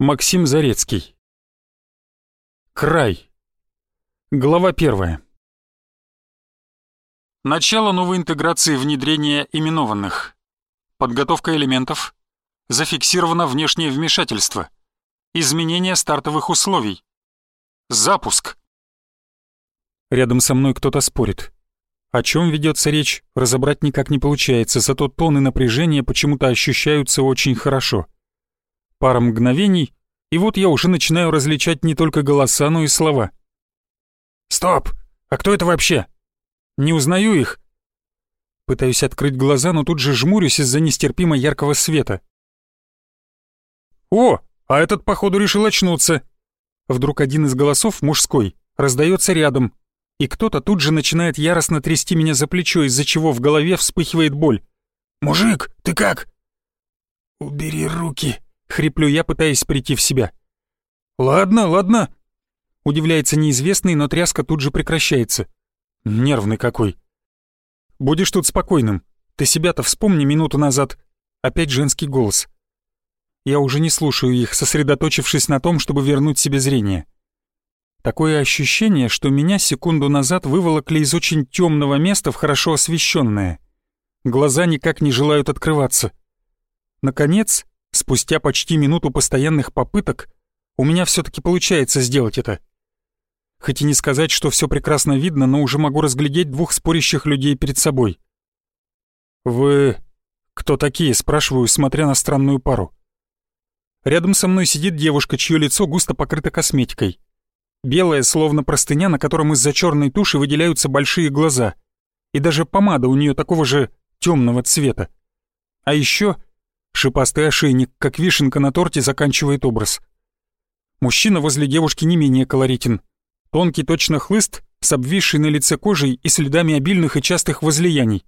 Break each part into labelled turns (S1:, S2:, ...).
S1: Максим Зарецкий. Край. Глава первая. Начало новой интеграции внедрения именованных. Подготовка элементов. Зафиксировано внешнее вмешательство. Изменение стартовых условий. Запуск. Рядом со мной кто-то спорит. О чем ведется речь, разобрать никак не получается, зато тоны напряжения почему-то ощущаются очень хорошо. Пара мгновений, и вот я уже начинаю различать не только голоса, но и слова. «Стоп! А кто это вообще? Не узнаю их!» Пытаюсь открыть глаза, но тут же жмурюсь из-за нестерпимо яркого света. «О, а этот, походу, решил очнуться!» Вдруг один из голосов, мужской, раздается рядом, и кто-то тут же начинает яростно трясти меня за плечо, из-за чего в голове вспыхивает боль. «Мужик, ты как?» «Убери руки!» Хриплю я, пытаясь прийти в себя. «Ладно, ладно», — удивляется неизвестный, но тряска тут же прекращается. Нервный какой. «Будешь тут спокойным. Ты себя-то вспомни минуту назад». Опять женский голос. Я уже не слушаю их, сосредоточившись на том, чтобы вернуть себе зрение. Такое ощущение, что меня секунду назад выволокли из очень темного места в хорошо освещенное. Глаза никак не желают открываться. Наконец, Спустя почти минуту постоянных попыток у меня все-таки получается сделать это. Хоть и не сказать, что все прекрасно видно, но уже могу разглядеть двух спорящих людей перед собой. «Вы кто такие?» — спрашиваю, смотря на странную пару. Рядом со мной сидит девушка, чье лицо густо покрыто косметикой. Белая, словно простыня, на котором из-за черной туши выделяются большие глаза. И даже помада у нее такого же темного цвета. А еще Шипастый ошейник, как вишенка на торте, заканчивает образ. Мужчина возле девушки не менее колоритен. Тонкий точно хлыст с обвисшей на лице кожей и следами обильных и частых возлияний.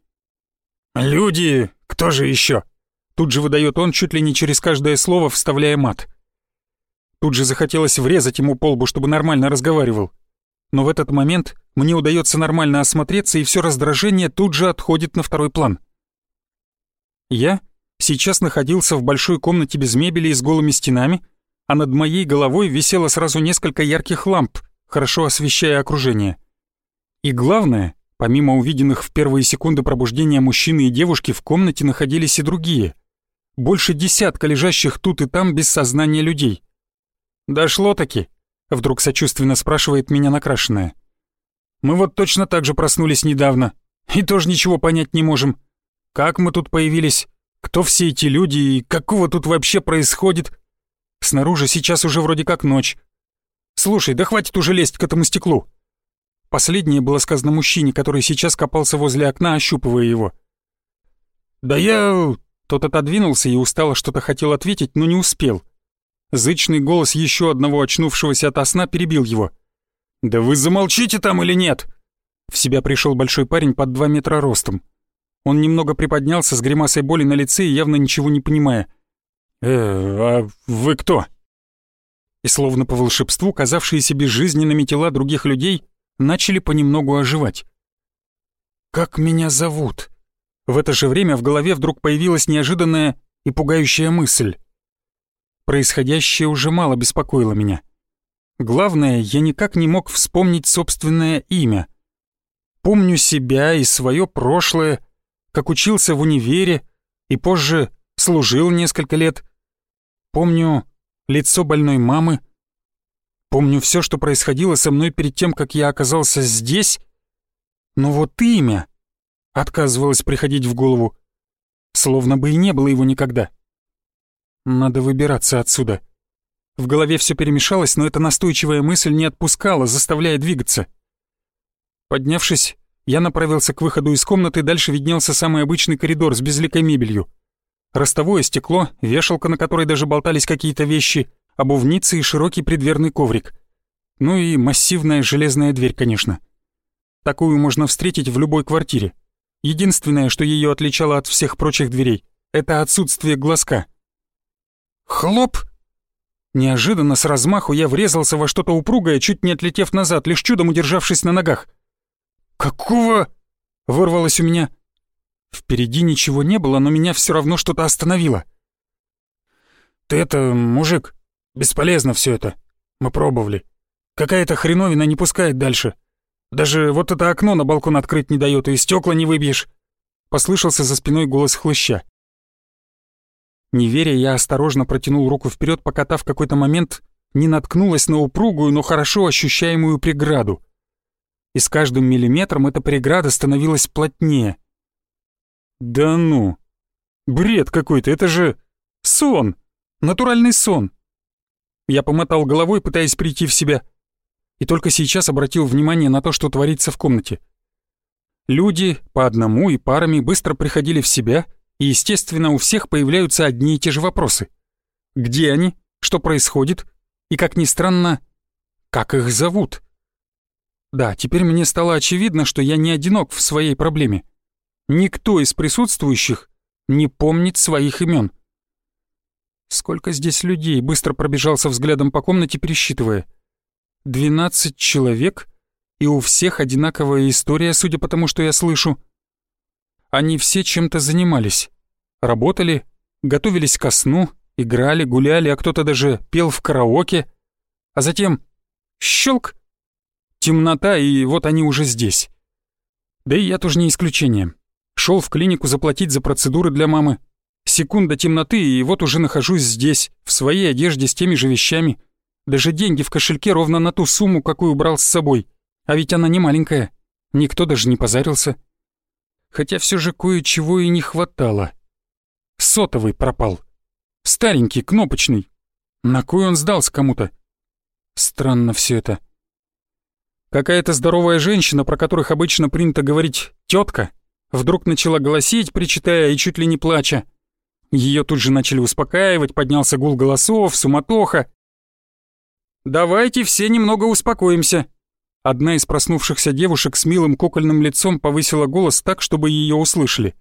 S1: «Люди, кто же еще? Тут же выдает он чуть ли не через каждое слово, вставляя мат. Тут же захотелось врезать ему по лбу, чтобы нормально разговаривал. Но в этот момент мне удается нормально осмотреться, и все раздражение тут же отходит на второй план. Я сейчас находился в большой комнате без мебели и с голыми стенами, а над моей головой висело сразу несколько ярких ламп, хорошо освещая окружение. И главное, помимо увиденных в первые секунды пробуждения мужчины и девушки, в комнате находились и другие. Больше десятка лежащих тут и там без сознания людей. «Дошло-таки?» — вдруг сочувственно спрашивает меня накрашенная. «Мы вот точно так же проснулись недавно, и тоже ничего понять не можем. Как мы тут появились, кто все эти люди и какого тут вообще происходит? Снаружи сейчас уже вроде как ночь. Слушай, да хватит уже лезть к этому стеклу. Последнее было сказано мужчине, который сейчас копался возле окна, ощупывая его. «Да я...» Тот отодвинулся и устало что-то хотел ответить, но не успел. Зычный голос еще одного очнувшегося ото сна перебил его. «Да вы замолчите там или нет?» В себя пришел большой парень под два метра ростом. Он немного приподнялся с гримасой боли на лице и явно ничего не понимая. «Э, а вы кто?» И словно по волшебству, казавшиеся безжизненными тела других людей начали понемногу оживать. «Как меня зовут?» В это же время в голове вдруг появилась неожиданная и пугающая мысль. Происходящее уже мало беспокоило меня. Главное, я никак не мог вспомнить собственное имя. Помню себя и свое прошлое, как учился в универе и позже служил несколько лет. Помню лицо больной мамы. Помню все, что происходило со мной перед тем, как я оказался здесь. Но вот имя отказывалось приходить в голову, словно бы и не было его никогда. Надо выбираться отсюда. В голове все перемешалось, но эта настойчивая мысль не отпускала, заставляя двигаться. Поднявшись, я направился к выходу из комнаты, дальше виднелся самый обычный коридор с безликой мебелью. Ростовое стекло, вешалка, на которой даже болтались какие-то вещи, обувницы и широкий предверный коврик. Ну и массивная железная дверь, конечно. Такую можно встретить в любой квартире. Единственное, что ее отличало от всех прочих дверей, это отсутствие глазка. Хлоп! Неожиданно с размаху я врезался во что-то упругое, чуть не отлетев назад, лишь чудом удержавшись на ногах. «Какого?» — вырвалось у меня. Впереди ничего не было, но меня все равно что-то остановило. «Ты это, мужик, бесполезно все это. Мы пробовали. Какая-то хреновина не пускает дальше. Даже вот это окно на балкон открыть не дает, и стекла не выбьешь». Послышался за спиной голос хлыща. Не веря, я осторожно протянул руку вперед, пока та в какой-то момент не наткнулась на упругую, но хорошо ощущаемую преграду. И с каждым миллиметром эта преграда становилась плотнее. «Да ну! Бред какой-то, это же сон! Натуральный сон!» Я помотал головой, пытаясь прийти в себя, и только сейчас обратил внимание на то, что творится в комнате. Люди по одному и парами быстро приходили в себя — и, естественно, у всех появляются одни и те же вопросы. Где они? Что происходит? И, как ни странно, как их зовут? Да, теперь мне стало очевидно, что я не одинок в своей проблеме. Никто из присутствующих не помнит своих имен. Сколько здесь людей, быстро пробежался взглядом по комнате, пересчитывая. Двенадцать человек, и у всех одинаковая история, судя по тому, что я слышу. Они все чем-то занимались. Работали, готовились ко сну, играли, гуляли, а кто-то даже пел в караоке. А затем щелк, темнота, и вот они уже здесь. Да и я тоже не исключение. Шел в клинику заплатить за процедуры для мамы. Секунда темноты, и вот уже нахожусь здесь, в своей одежде с теми же вещами. Даже деньги в кошельке ровно на ту сумму, какую брал с собой. А ведь она не маленькая. Никто даже не позарился хотя все же кое-чего и не хватало. Сотовый пропал. Старенький, кнопочный. На кой он сдался кому-то? Странно все это. Какая-то здоровая женщина, про которых обычно принято говорить тетка, вдруг начала голосить, причитая и чуть ли не плача. Ее тут же начали успокаивать, поднялся гул голосов, суматоха. «Давайте все немного успокоимся», Одна из проснувшихся девушек с милым кукольным лицом повысила голос так, чтобы ее услышали.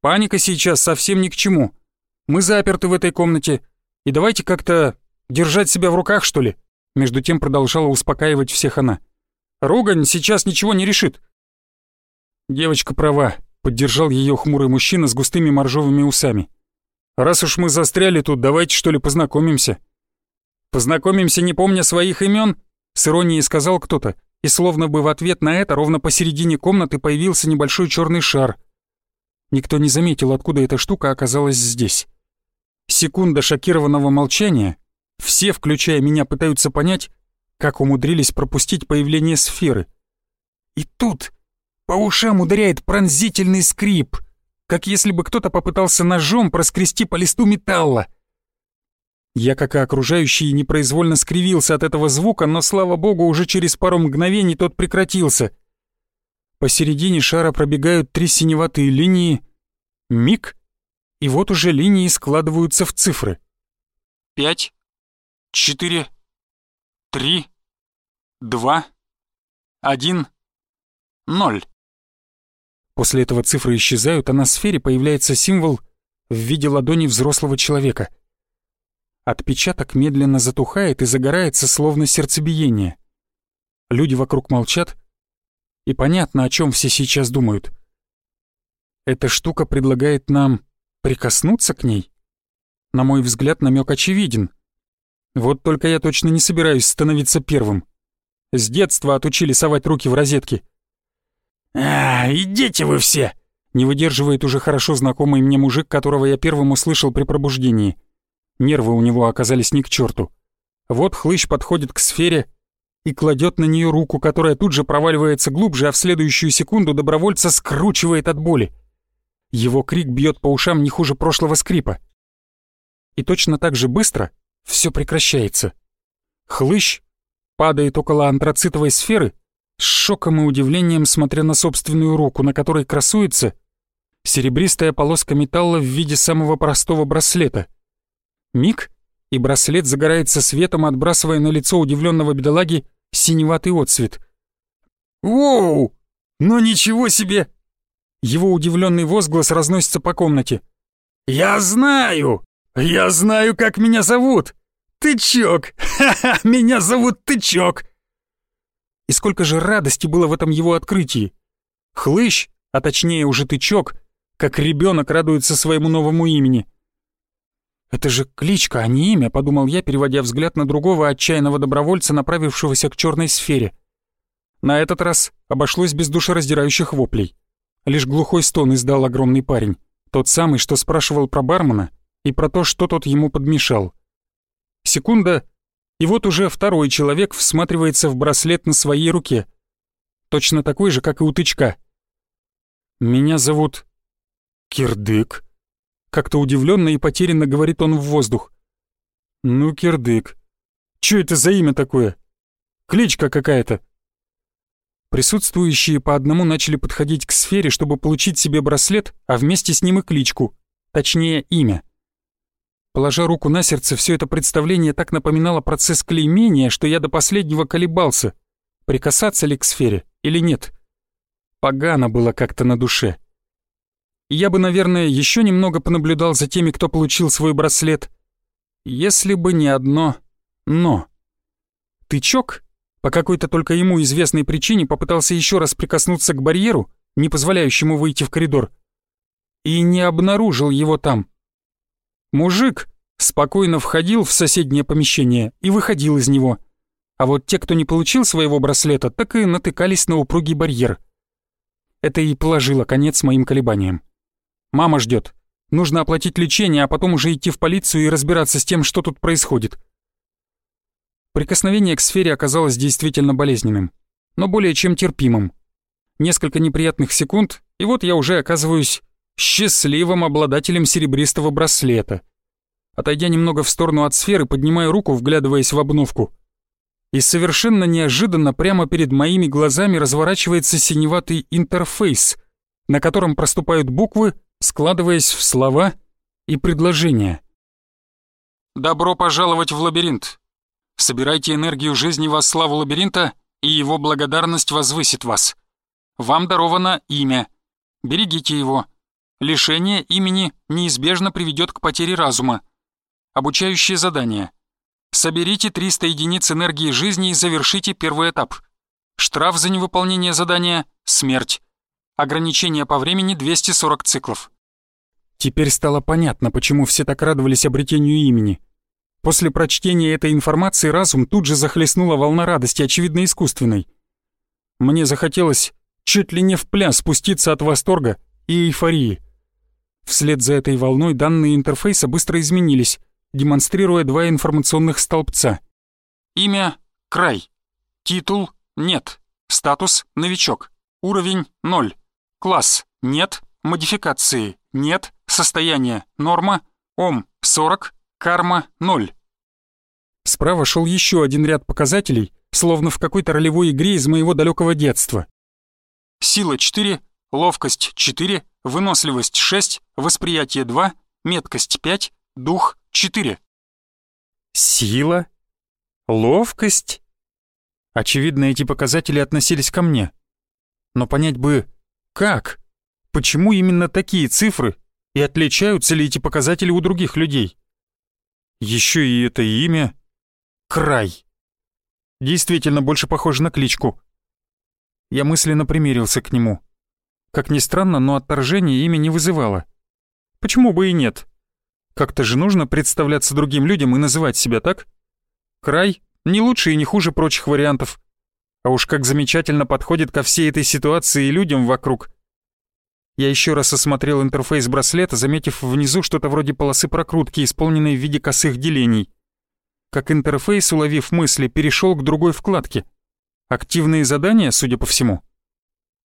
S1: «Паника сейчас совсем ни к чему. Мы заперты в этой комнате, и давайте как-то держать себя в руках, что ли?» Между тем продолжала успокаивать всех она. «Ругань сейчас ничего не решит». Девочка права, поддержал ее хмурый мужчина с густыми моржовыми усами. «Раз уж мы застряли тут, давайте что ли познакомимся». «Познакомимся, не помня своих имен? С иронией сказал кто-то, и словно бы в ответ на это ровно посередине комнаты появился небольшой черный шар. Никто не заметил, откуда эта штука оказалась здесь. Секунда шокированного молчания. Все, включая меня, пытаются понять, как умудрились пропустить появление сферы. И тут по ушам ударяет пронзительный скрип, как если бы кто-то попытался ножом проскрести по листу металла. Я, как и окружающие, непроизвольно скривился от этого звука, но, слава богу, уже через пару мгновений тот прекратился. Посередине шара пробегают три синеватые линии. Миг, и вот уже линии складываются в цифры. Пять, четыре, три, два, один, ноль. После этого цифры исчезают, а на сфере появляется символ в виде ладони взрослого человека — Отпечаток медленно затухает и загорается, словно сердцебиение. Люди вокруг молчат, и понятно, о чем все сейчас думают. Эта штука предлагает нам прикоснуться к ней? На мой взгляд, намек очевиден. Вот только я точно не собираюсь становиться первым. С детства отучили совать руки в розетки. «А, идите вы все!» — не выдерживает уже хорошо знакомый мне мужик, которого я первым услышал при пробуждении. Нервы у него оказались не к черту. Вот хлыщ подходит к сфере и кладет на нее руку, которая тут же проваливается глубже, а в следующую секунду добровольца скручивает от боли. Его крик бьет по ушам не хуже прошлого скрипа. И точно так же быстро все прекращается. Хлыщ падает около антрацитовой сферы, с шоком и удивлением смотря на собственную руку, на которой красуется серебристая полоска металла в виде самого простого браслета — Миг, и браслет загорается светом, отбрасывая на лицо удивленного бедолаги синеватый отсвет. «Воу! Ну ничего себе!» Его удивленный возглас разносится по комнате. «Я знаю! Я знаю, как меня зовут! Тычок! Ха-ха! Меня зовут Тычок!» И сколько же радости было в этом его открытии! Хлыщ, а точнее уже Тычок, как ребенок радуется своему новому имени. «Это же кличка, а не имя», — подумал я, переводя взгляд на другого отчаянного добровольца, направившегося к черной сфере. На этот раз обошлось без душераздирающих воплей. Лишь глухой стон издал огромный парень, тот самый, что спрашивал про бармена и про то, что тот ему подмешал. Секунда, и вот уже второй человек всматривается в браслет на своей руке. Точно такой же, как и у тычка. «Меня зовут Кирдык», — как-то удивленно и потерянно говорит он в воздух. «Ну, Кирдык, чё это за имя такое? Кличка какая-то». Присутствующие по одному начали подходить к сфере, чтобы получить себе браслет, а вместе с ним и кличку, точнее имя. Положа руку на сердце, все это представление так напоминало процесс клеймения, что я до последнего колебался, прикасаться ли к сфере или нет. Погано было как-то на душе. Я бы, наверное, еще немного понаблюдал за теми, кто получил свой браслет, если бы не одно «но». Тычок по какой-то только ему известной причине попытался еще раз прикоснуться к барьеру, не позволяющему выйти в коридор, и не обнаружил его там. Мужик спокойно входил в соседнее помещение и выходил из него, а вот те, кто не получил своего браслета, так и натыкались на упругий барьер. Это и положило конец моим колебаниям. Мама ждет. Нужно оплатить лечение, а потом уже идти в полицию и разбираться с тем, что тут происходит. Прикосновение к сфере оказалось действительно болезненным, но более чем терпимым. Несколько неприятных секунд, и вот я уже оказываюсь счастливым обладателем серебристого браслета. Отойдя немного в сторону от сферы, поднимаю руку, вглядываясь в обновку. И совершенно неожиданно прямо перед моими глазами разворачивается синеватый интерфейс, на котором проступают буквы, складываясь в слова и предложения. «Добро пожаловать в лабиринт. Собирайте энергию жизни во славу лабиринта, и его благодарность возвысит вас. Вам даровано имя. Берегите его. Лишение имени неизбежно приведет к потере разума. Обучающее задание. Соберите 300 единиц энергии жизни и завершите первый этап. Штраф за невыполнение задания – смерть. Ограничение по времени 240 циклов. Теперь стало понятно, почему все так радовались обретению имени. После прочтения этой информации разум тут же захлестнула волна радости, очевидно искусственной. Мне захотелось чуть ли не в пляс спуститься от восторга и эйфории. Вслед за этой волной данные интерфейса быстро изменились, демонстрируя два информационных столбца. Имя — Край. Титул — Нет. Статус — Новичок. Уровень — 0. Класс — Нет. Модификации — Нет. Состояние — Норма. Ом — 40. Карма — 0. Справа шел еще один ряд показателей, словно в какой-то ролевой игре из моего далекого детства. Сила 4, ловкость 4, выносливость 6, восприятие 2, меткость 5, дух 4. Сила? Ловкость? Очевидно, эти показатели относились ко мне. Но понять бы, как? Почему именно такие цифры? И отличаются ли эти показатели у других людей? Еще и это имя Край. Действительно больше похоже на кличку. Я мысленно примирился к нему. Как ни странно, но отторжение имя не вызывало. Почему бы и нет? Как-то же нужно представляться другим людям и называть себя так? Край не лучше и не хуже прочих вариантов. А уж как замечательно подходит ко всей этой ситуации и людям вокруг. Я еще раз осмотрел интерфейс браслета, заметив внизу что-то вроде полосы прокрутки, исполненной в виде косых делений как интерфейс, уловив мысли, перешел к другой вкладке. Активные задания, судя по всему.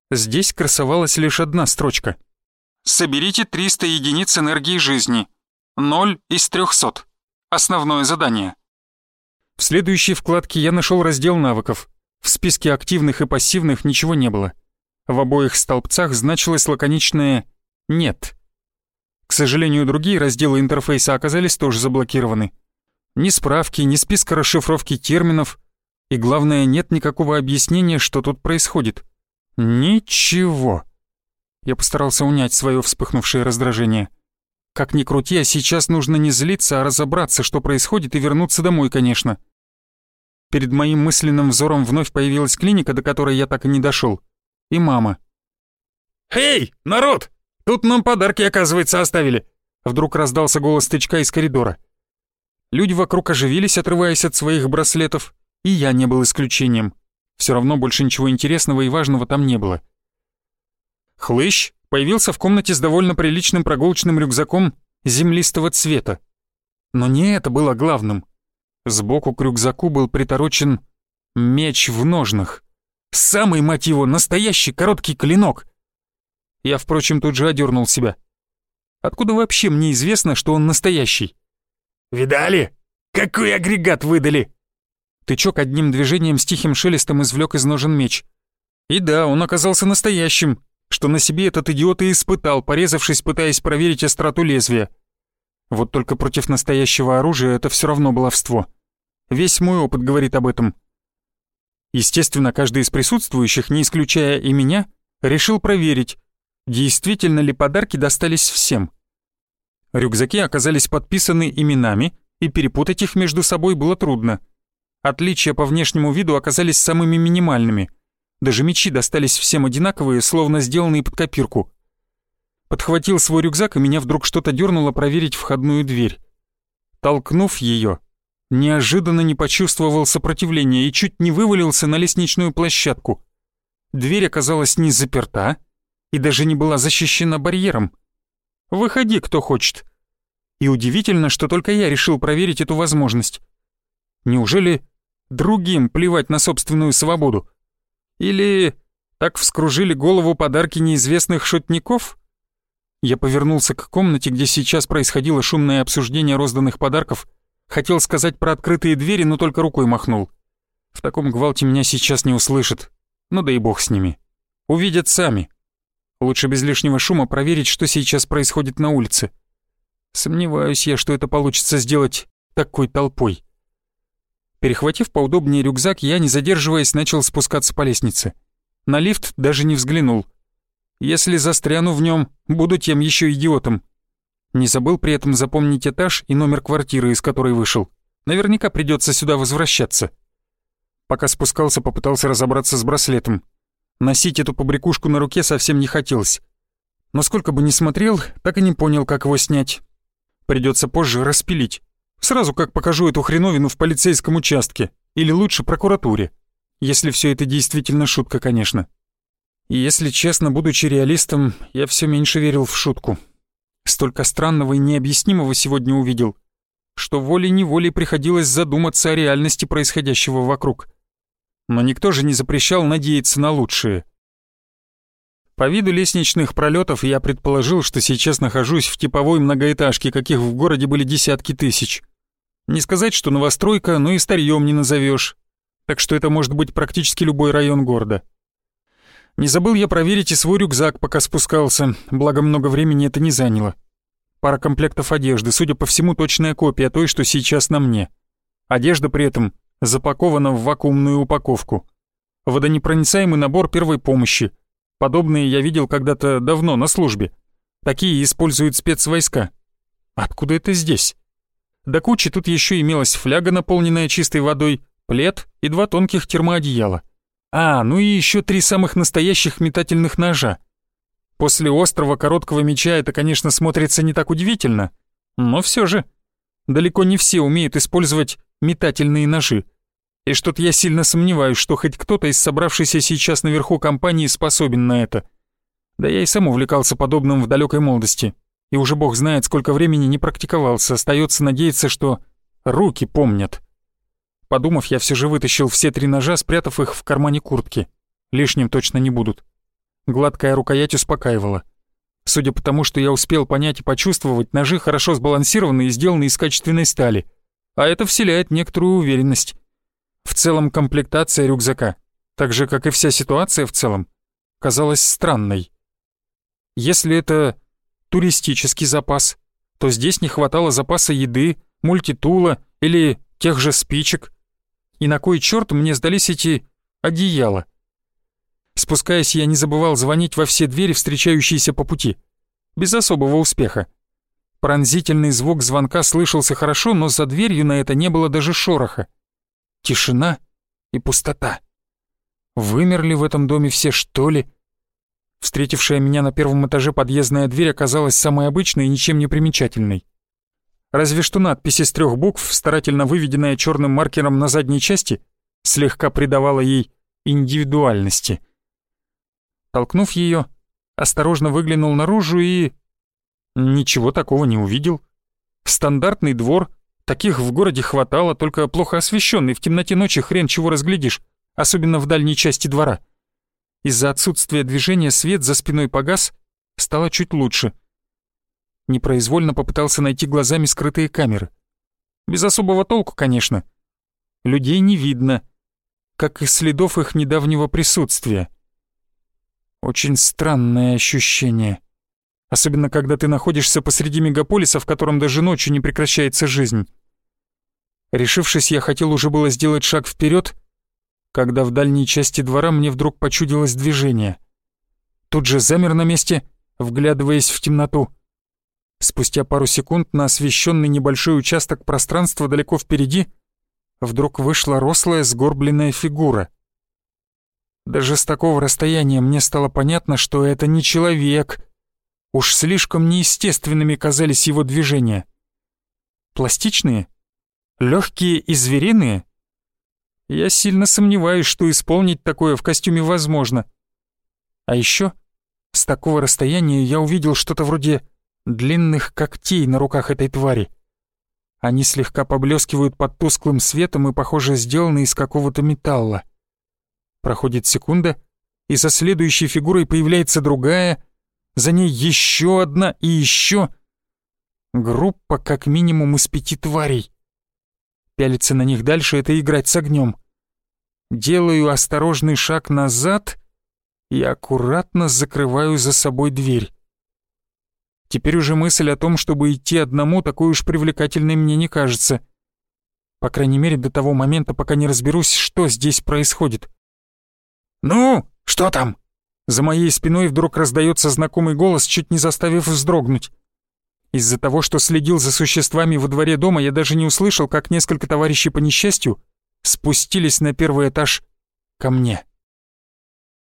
S1: Здесь красовалась лишь одна строчка. «Соберите 300 единиц энергии жизни. 0 из 300. Основное задание». В следующей вкладке я нашел раздел навыков. В списке активных и пассивных ничего не было. В обоих столбцах значилось лаконичное «нет». К сожалению, другие разделы интерфейса оказались тоже заблокированы. Ни справки, ни списка расшифровки терминов. И главное, нет никакого объяснения, что тут происходит. Ничего. Я постарался унять свое вспыхнувшее раздражение. Как ни крути, а сейчас нужно не злиться, а разобраться, что происходит, и вернуться домой, конечно. Перед моим мысленным взором вновь появилась клиника, до которой я так и не дошел. И мама.
S2: «Эй, народ! Тут нам подарки, оказывается, оставили!»
S1: Вдруг раздался голос тычка из коридора. Люди вокруг оживились, отрываясь от своих браслетов, и я не был исключением. Все равно больше ничего интересного и важного там не было. Хлыщ появился в комнате с довольно приличным прогулочным рюкзаком землистого цвета. Но не это было главным. Сбоку к рюкзаку был приторочен меч в ножнах. Самый, мать его, настоящий короткий клинок. Я, впрочем, тут же одернул себя. Откуда вообще мне известно, что он настоящий?
S2: «Видали? Какой агрегат выдали?»
S1: Тычок одним движением с тихим шелестом извлек из ножен меч. И да, он оказался настоящим, что на себе этот идиот и испытал, порезавшись, пытаясь проверить остроту лезвия. Вот только против настоящего оружия это все равно баловство. Весь мой опыт говорит об этом. Естественно, каждый из присутствующих, не исключая и меня, решил проверить, действительно ли подарки достались всем. Рюкзаки оказались подписаны именами, и перепутать их между собой было трудно. Отличия по внешнему виду оказались самыми минимальными — даже мечи достались всем одинаковые, словно сделанные под копирку. Подхватил свой рюкзак, и меня вдруг что-то дернуло проверить входную дверь. Толкнув ее, неожиданно не почувствовал сопротивления и чуть не вывалился на лестничную площадку. Дверь оказалась не заперта и даже не была защищена барьером. «Выходи, кто хочет». И удивительно, что только я решил проверить эту возможность. Неужели другим плевать на собственную свободу? Или так вскружили голову подарки неизвестных шутников? Я повернулся к комнате, где сейчас происходило шумное обсуждение розданных подарков. Хотел сказать про открытые двери, но только рукой махнул. В таком гвалте меня сейчас не услышат. Ну да и бог с ними. Увидят сами. Лучше без лишнего шума проверить, что сейчас происходит на улице. Сомневаюсь я, что это получится сделать такой толпой. Перехватив поудобнее рюкзак, я, не задерживаясь, начал спускаться по лестнице. На лифт даже не взглянул. Если застряну в нем, буду тем еще идиотом. Не забыл при этом запомнить этаж и номер квартиры, из которой вышел. Наверняка придется сюда возвращаться. Пока спускался, попытался разобраться с браслетом. Носить эту побрякушку на руке совсем не хотелось. Но сколько бы ни смотрел, так и не понял, как его снять. Придется позже распилить. Сразу как покажу эту хреновину в полицейском участке. Или лучше прокуратуре. Если все это действительно шутка, конечно. И если честно, будучи реалистом, я все меньше верил в шутку. Столько странного и необъяснимого сегодня увидел, что волей-неволей приходилось задуматься о реальности происходящего вокруг. Но никто же не запрещал надеяться на лучшее. По виду лестничных пролетов я предположил, что сейчас нахожусь в типовой многоэтажке, каких в городе были десятки тысяч. Не сказать, что новостройка, но и старьем не назовешь. Так что это может быть практически любой район города. Не забыл я проверить и свой рюкзак, пока спускался, благо много времени это не заняло. Пара комплектов одежды, судя по всему, точная копия той, что сейчас на мне. Одежда при этом запакована в вакуумную упаковку. Водонепроницаемый набор первой помощи. Подобные я видел когда-то давно на службе. Такие используют спецвойска. Откуда это здесь? До кучи тут еще имелась фляга, наполненная чистой водой, плед и два тонких термоодеяла. А, ну и еще три самых настоящих метательных ножа. После острого короткого меча это, конечно, смотрится не так удивительно, но все же. Далеко не все умеют использовать метательные ножи. И что-то я сильно сомневаюсь, что хоть кто-то из собравшейся сейчас наверху компании способен на это. Да я и сам увлекался подобным в далекой молодости и уже бог знает, сколько времени не практиковался, остается надеяться, что руки помнят. Подумав, я все же вытащил все три ножа, спрятав их в кармане куртки. Лишним точно не будут. Гладкая рукоять успокаивала. Судя по тому, что я успел понять и почувствовать, ножи хорошо сбалансированы и сделаны из качественной стали. А это вселяет некоторую уверенность. В целом комплектация рюкзака, так же, как и вся ситуация в целом, казалась странной. Если это туристический запас, то здесь не хватало запаса еды, мультитула или тех же спичек. И на кой черт мне сдались эти одеяла? Спускаясь, я не забывал звонить во все двери, встречающиеся по пути. Без особого успеха. Пронзительный звук звонка слышался хорошо, но за дверью на это не было даже шороха. Тишина и пустота. Вымерли в этом доме все, что ли? Встретившая меня на первом этаже подъездная дверь оказалась самой обычной и ничем не примечательной. Разве что надпись из трех букв, старательно выведенная черным маркером на задней части, слегка придавала ей индивидуальности. Толкнув ее, осторожно выглянул наружу и... Ничего такого не увидел. Стандартный двор, таких в городе хватало, только плохо освещенный, в темноте ночи хрен чего разглядишь, особенно в дальней части двора. Из-за отсутствия движения свет за спиной погас, стало чуть лучше. Непроизвольно попытался найти глазами скрытые камеры. Без особого толку, конечно. Людей не видно, как и следов их недавнего присутствия. Очень странное ощущение. Особенно, когда ты находишься посреди мегаполиса, в котором даже ночью не прекращается жизнь. Решившись, я хотел уже было сделать шаг вперед, когда в дальней части двора мне вдруг почудилось движение. Тут же замер на месте, вглядываясь в темноту. Спустя пару секунд на освещенный небольшой участок пространства далеко впереди вдруг вышла рослая сгорбленная фигура. Даже с такого расстояния мне стало понятно, что это не человек — Уж слишком неестественными казались его движения. Пластичные? Легкие и звериные? Я сильно сомневаюсь, что исполнить такое в костюме возможно. А еще с такого расстояния я увидел что-то вроде длинных когтей на руках этой твари. Они слегка поблескивают под тусклым светом и, похоже, сделаны из какого-то металла. Проходит секунда, и за следующей фигурой появляется другая, за ней еще одна и еще. Группа как минимум из пяти тварей. Пялиться на них дальше — это играть с огнем. Делаю осторожный шаг назад и аккуратно закрываю за собой дверь. Теперь уже мысль о том, чтобы идти одному, такой уж привлекательной мне не кажется. По крайней мере, до того момента, пока не разберусь, что здесь происходит. «Ну, что там?» За моей спиной вдруг раздается знакомый голос, чуть не заставив вздрогнуть. Из-за того, что следил за существами во дворе дома, я даже не услышал, как несколько товарищей по несчастью спустились на первый этаж ко мне.